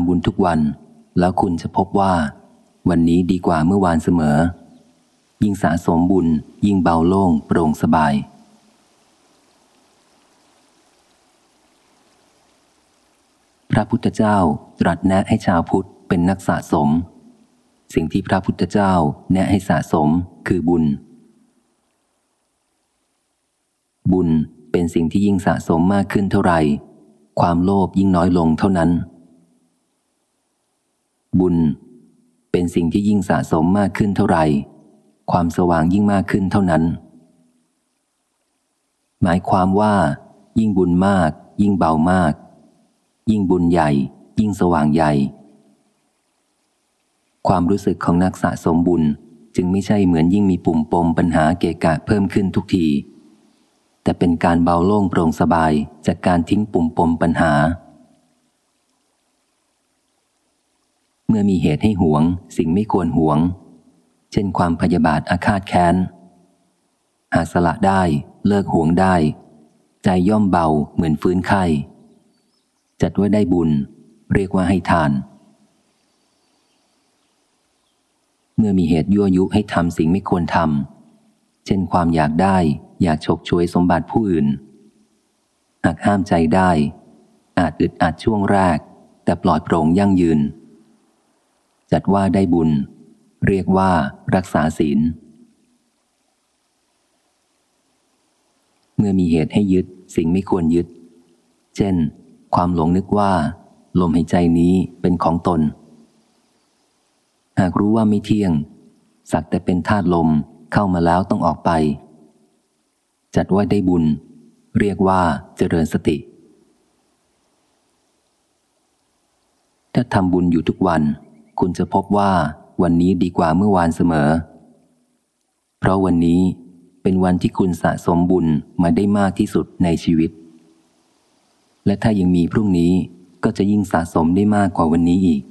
ำบุญทุกวัน แล้วคุณจะพบว่า วันนี้ดีกว่าเมื่อวานเสมอ ยิ่งสะสมบุญ ยิ่งเบาโล่งโปร่งสบาย พระพุทธเจ้าตรัสแนะให้ชาวพุทธเป็นนักสะสม สิ่งที่พระพุทธเจ้าแนะให้สะสมคือบุญ บุญเป็นสิ่งที่ยิ่งสะสมมากขึ้นเท่าไหร่ความโลภยิ่งน้อยลงเท่านั้น บุญ เป็นสิ่งที่ยิ่งสะสมมากขึ้นเท่าไหร่ ความสว่างยิ่งมากขึ้นเท่านั้น หมายความว่า ยิ่งบุญมาก ยิ่งเบามาก ยิ่งบุญใหญ่ ยิ่งสว่างใหญ่ ความรู้สึกของนักสะสมบุญจึงไม่ใช่เหมือนยิ่งมีปุ่มปมปัญหาเกะกะเพิ่มขึ้นทุกที แต่เป็นการเบาโล่งโปร่งสบายจากการทิ้งปุ่มปมปัญหา มื่อมีเหตุให้หวง สิ่งไม่ควรหวง เช่นความพยาบาทอาฆาตแค้น หาสละได้ เลิกหวงได้ ใจย่อมเบาเหมือนฟื้นไข้ จัดว่าได้บุญ เรียกว่าให้ทาน เมื่อมีเหตุยั่วยุให้ทำสิ่งไม่ควรทำ เช่นความอยากได้ อยากฉกช่วยสมบัติผู้อื่น หากห้ามใจได้ อาจอึดอัดช่วงแรกแต่ปลอดโปร่งยั่งยืน จัดว่าได้บุญ เรียกว่ารักษาศีล เมื่อมีเหตุให้ยึดสิ่งไม่ควรยึด เช่น ความหลงนึกว่า ลมหายใจนี้เป็นของตน หากรู้ว่าไม่เที่ยง สักแต่เป็นธาตุลมเข้ามาแล้วต้องออกไป จัดว่าได้บุญ เรียกว่าเจริญสติถ้าทำบุญอยู่ทุกวัน คุณจะพบว่าวันนี้ดีกว่าเมื่อวานเสมอ เพราะวันนี้เป็นวันที่คุณสะสมบุญมาได้มากที่สุดในชีวิต และถ้ายังมีพรุ่งนี้ก็จะยิ่งสะสมได้มากกว่าวันนี้อีก